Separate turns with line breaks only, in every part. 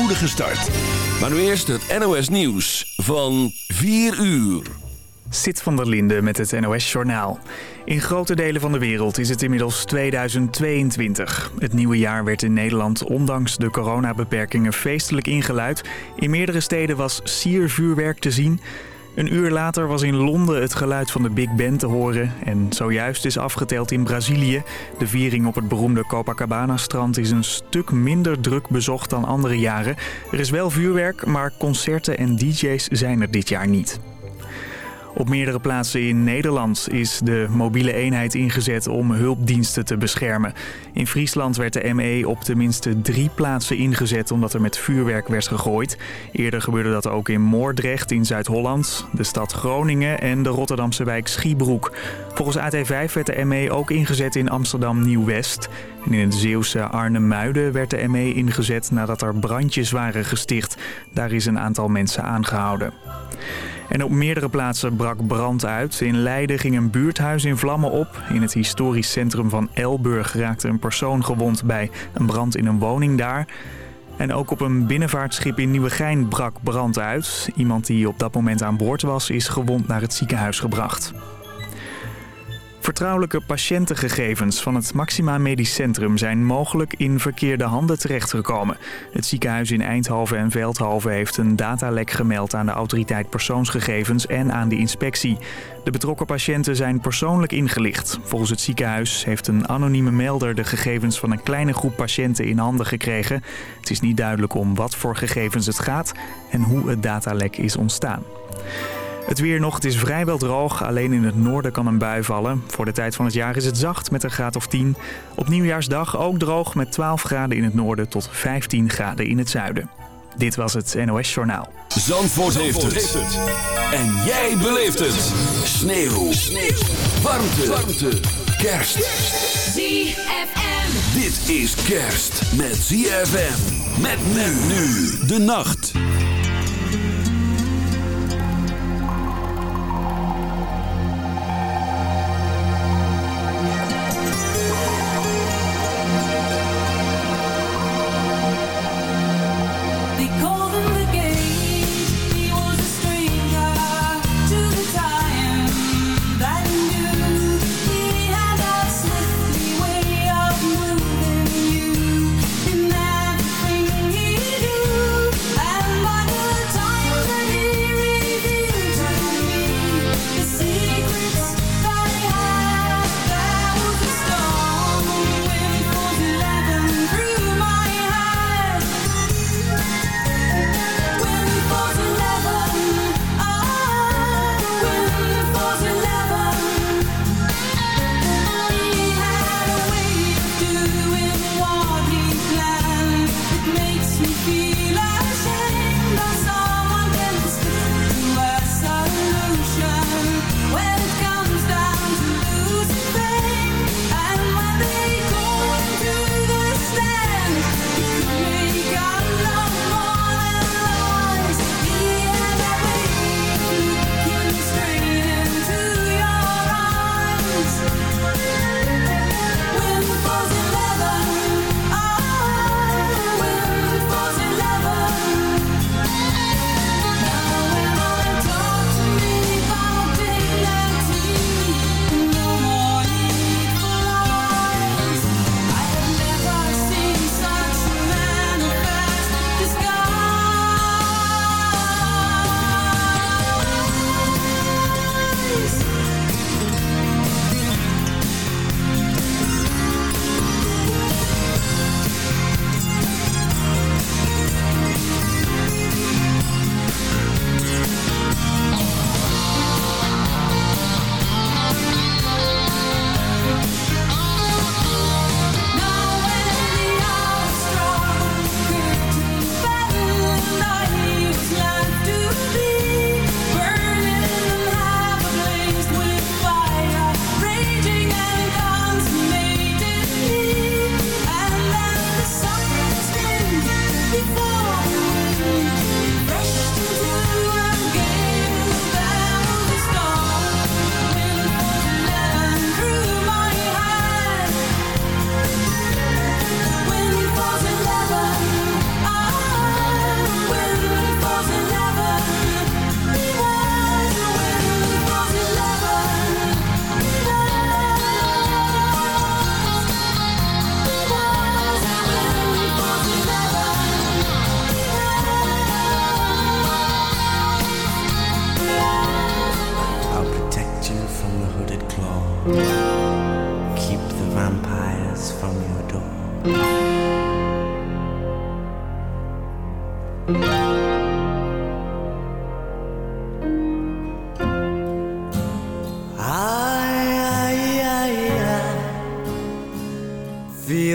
spoedige start. Maar nu eerst het NOS Nieuws van 4 uur.
Sit van der Linde met het NOS-journaal. In grote delen van de wereld is het inmiddels 2022. Het nieuwe jaar werd in Nederland ondanks de coronabeperkingen feestelijk ingeluid. In meerdere steden was siervuurwerk te zien... Een uur later was in Londen het geluid van de Big Ben te horen. En zojuist is afgeteld in Brazilië. De viering op het beroemde Copacabana-strand is een stuk minder druk bezocht dan andere jaren. Er is wel vuurwerk, maar concerten en dj's zijn er dit jaar niet. Op meerdere plaatsen in Nederland is de mobiele eenheid ingezet om hulpdiensten te beschermen. In Friesland werd de ME op tenminste drie plaatsen ingezet omdat er met vuurwerk werd gegooid. Eerder gebeurde dat ook in Moordrecht in Zuid-Holland, de stad Groningen en de Rotterdamse wijk Schiebroek. Volgens AT5 werd de ME ook ingezet in Amsterdam Nieuw-West. En in het Zeeuwse Arnhem-Muiden werd de ME ingezet nadat er brandjes waren gesticht. Daar is een aantal mensen aangehouden. En op meerdere plaatsen brak brand uit. In Leiden ging een buurthuis in vlammen op. In het historisch centrum van Elburg raakte een persoon gewond bij een brand in een woning daar. En ook op een binnenvaartschip in Nieuwegein brak brand uit. Iemand die op dat moment aan boord was is gewond naar het ziekenhuis gebracht. Vertrouwelijke patiëntengegevens van het Maxima Medisch Centrum zijn mogelijk in verkeerde handen terechtgekomen. Het ziekenhuis in Eindhoven en Veldhoven heeft een datalek gemeld aan de autoriteit persoonsgegevens en aan de inspectie. De betrokken patiënten zijn persoonlijk ingelicht. Volgens het ziekenhuis heeft een anonieme melder de gegevens van een kleine groep patiënten in handen gekregen. Het is niet duidelijk om wat voor gegevens het gaat en hoe het datalek is ontstaan. Het weer nog, het is vrijwel droog. Alleen in het noorden kan een bui vallen. Voor de tijd van het jaar is het zacht met een graad of 10. Op nieuwjaarsdag ook droog met 12 graden in het noorden tot 15 graden in het zuiden. Dit was het NOS Journaal.
Zandvoort, heeft, het. En jij beleeft het. Sneeuw. Sneeuw. Warmte. Warmte. Kerst.
ZFM.
Dit is kerst met ZFM. Met men nu. De nacht.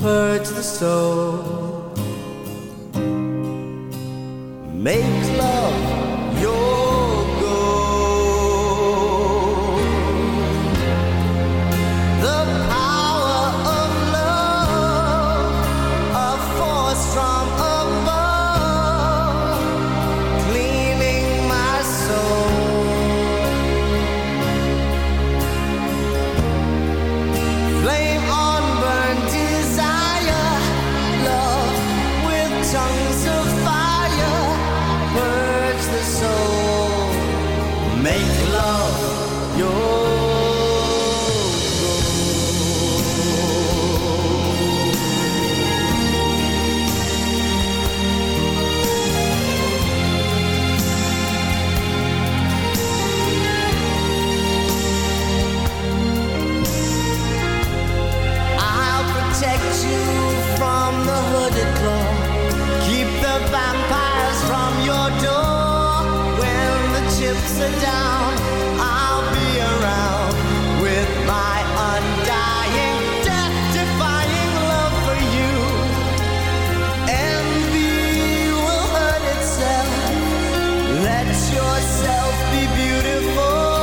purge the soul. Make love. yourself be beautiful.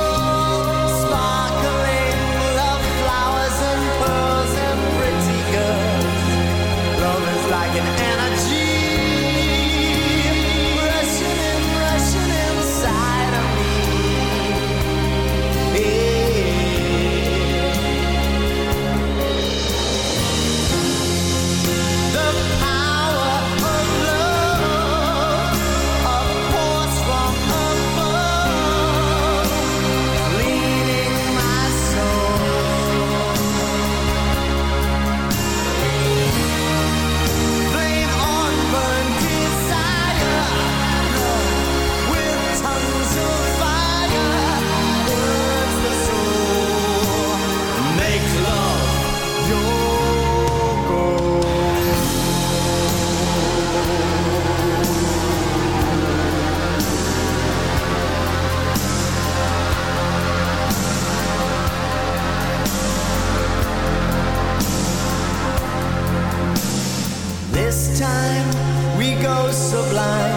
sublime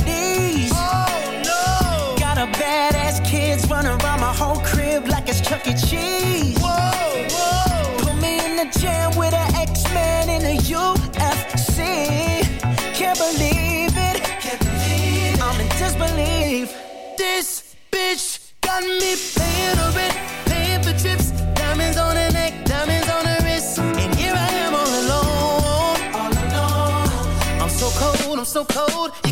so cold.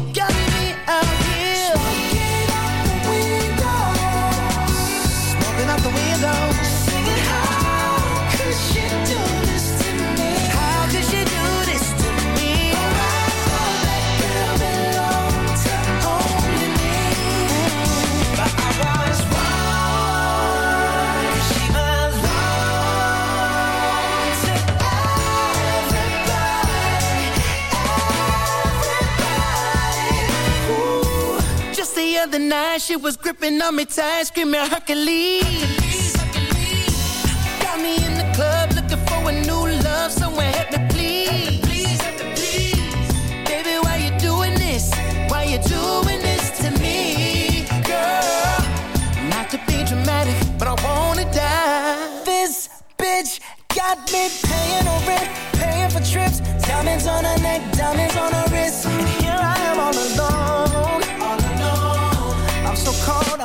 other night she was gripping on me tight, screaming Hercules. Got me in the club looking for a new love, somewhere. help me please. Baby, why you doing this? Why you doing this to me, girl? Not to be dramatic, but I wanna die. This bitch got me.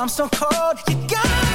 I'm so cold, you got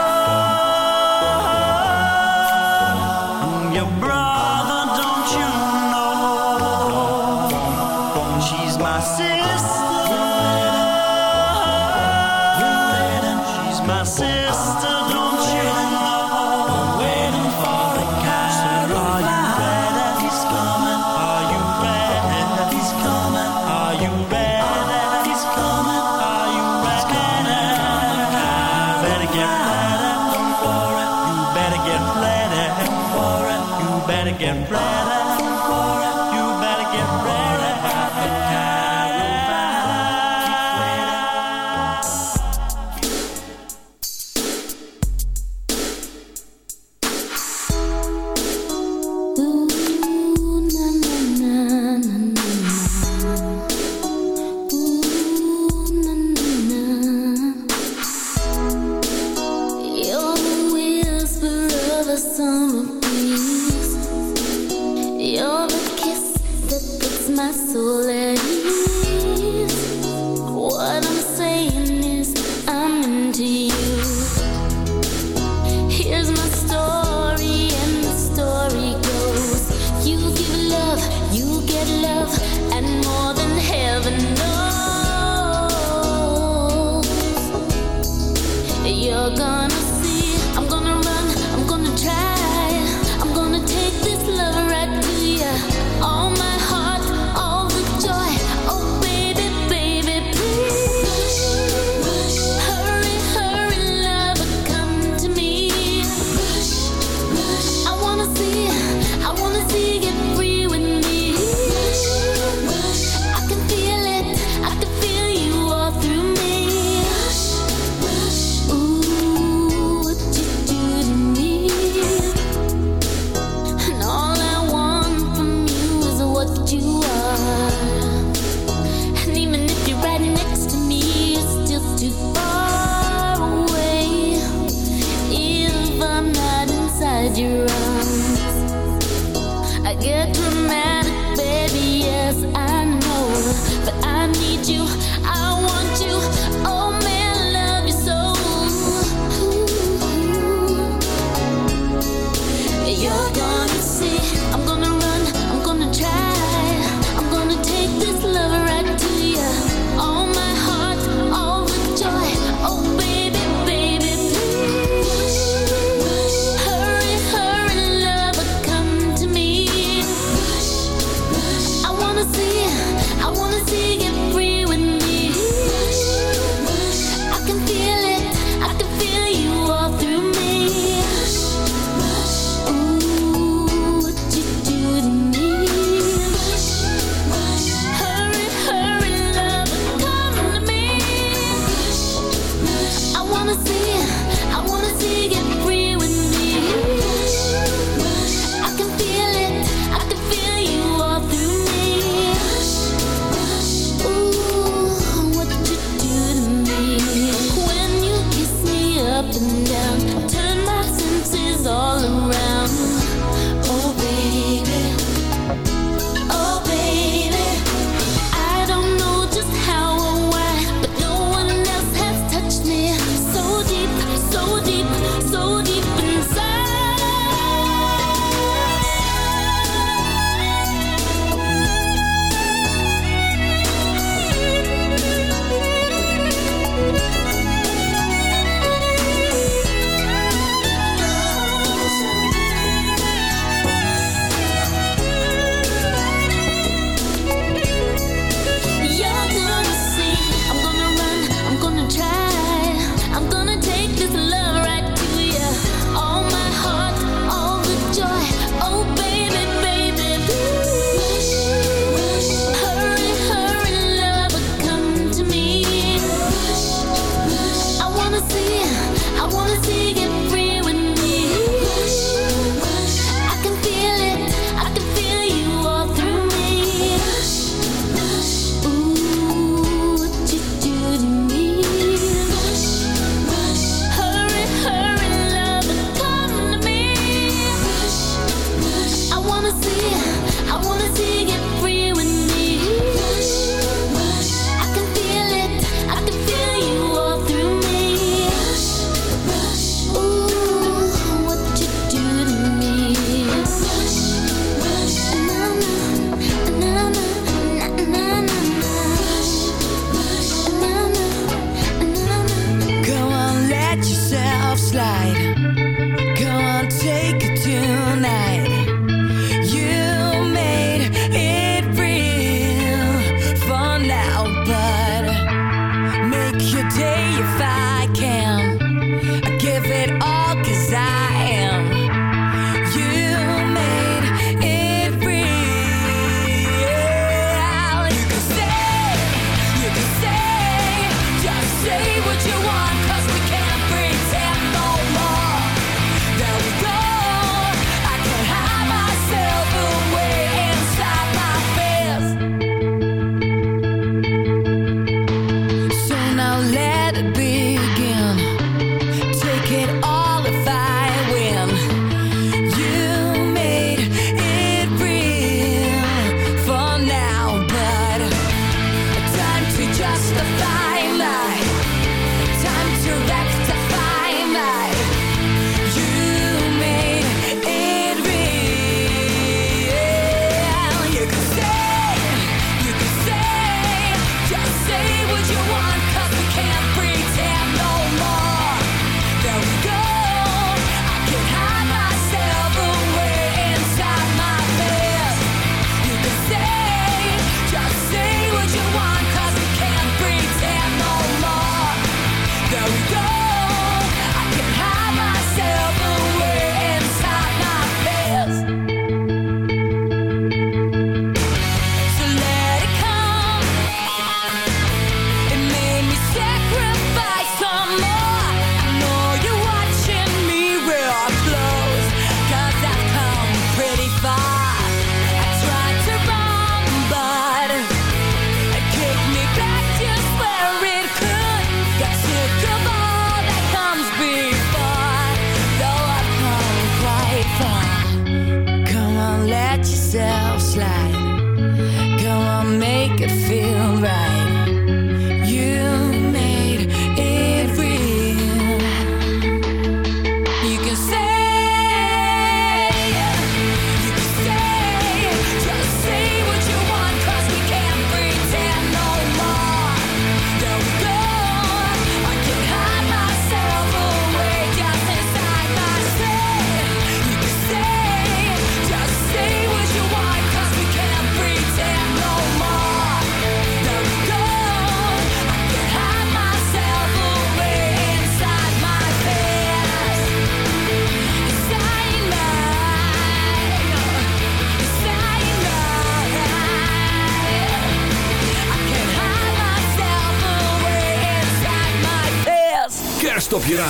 sister.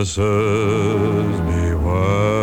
Mrs. Beware.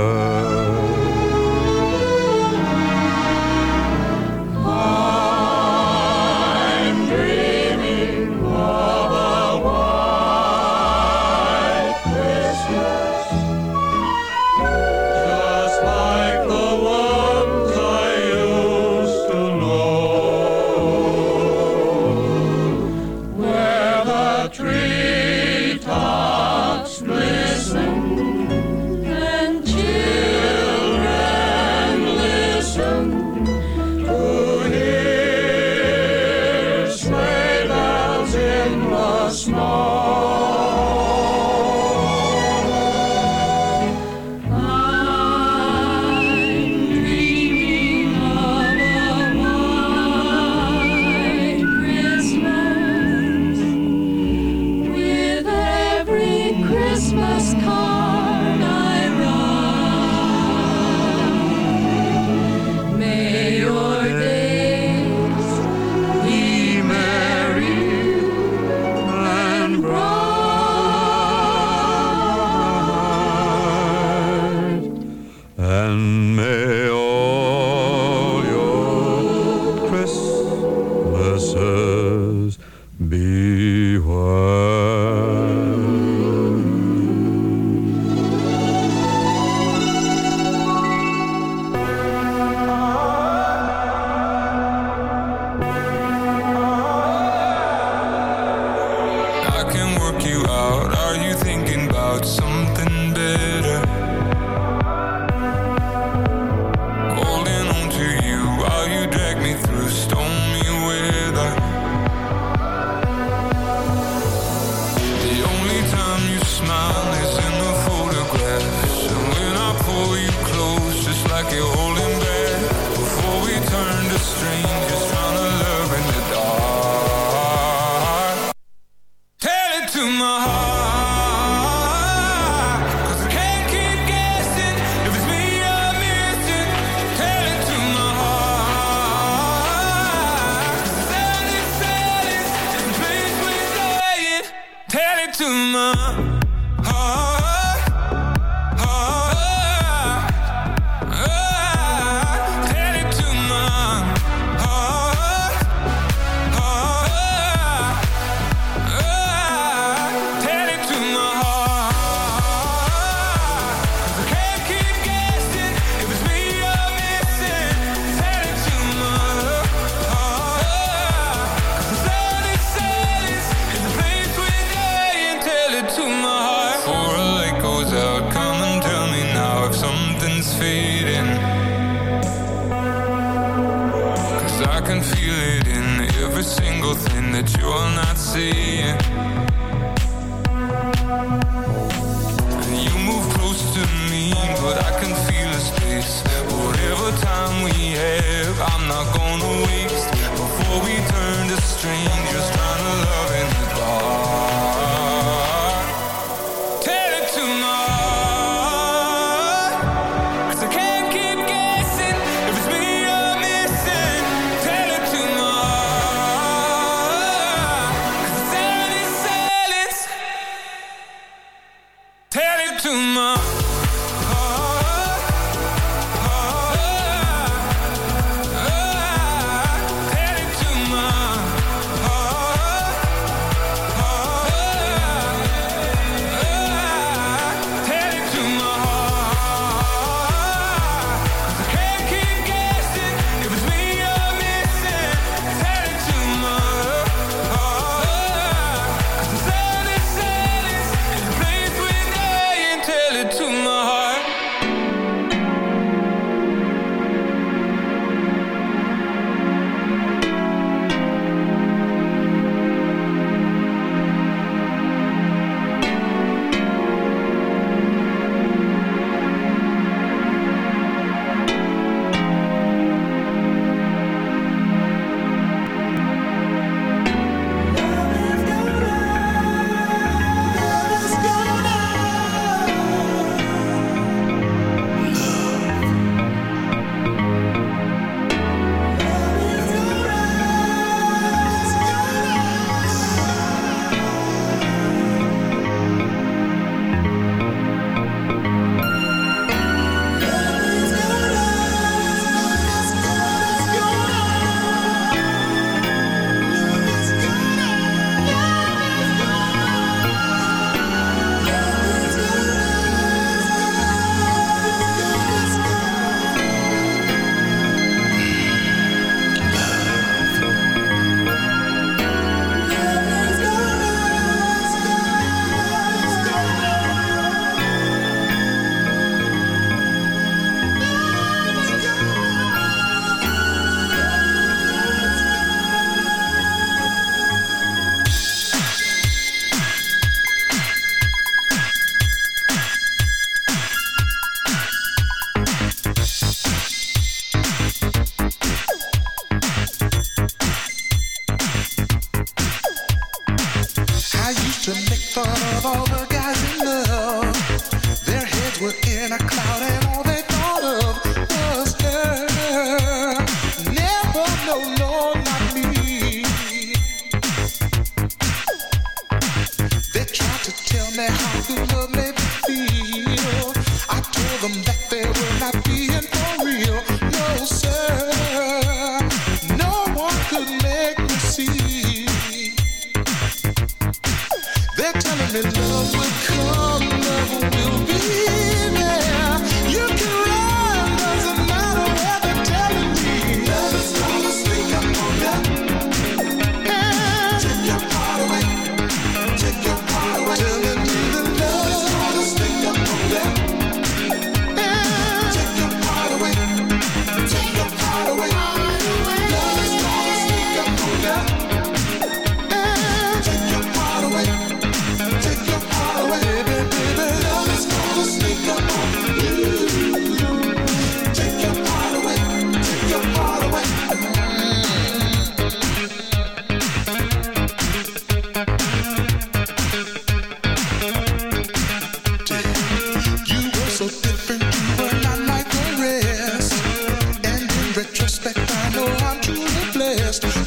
Truly blessed.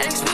ex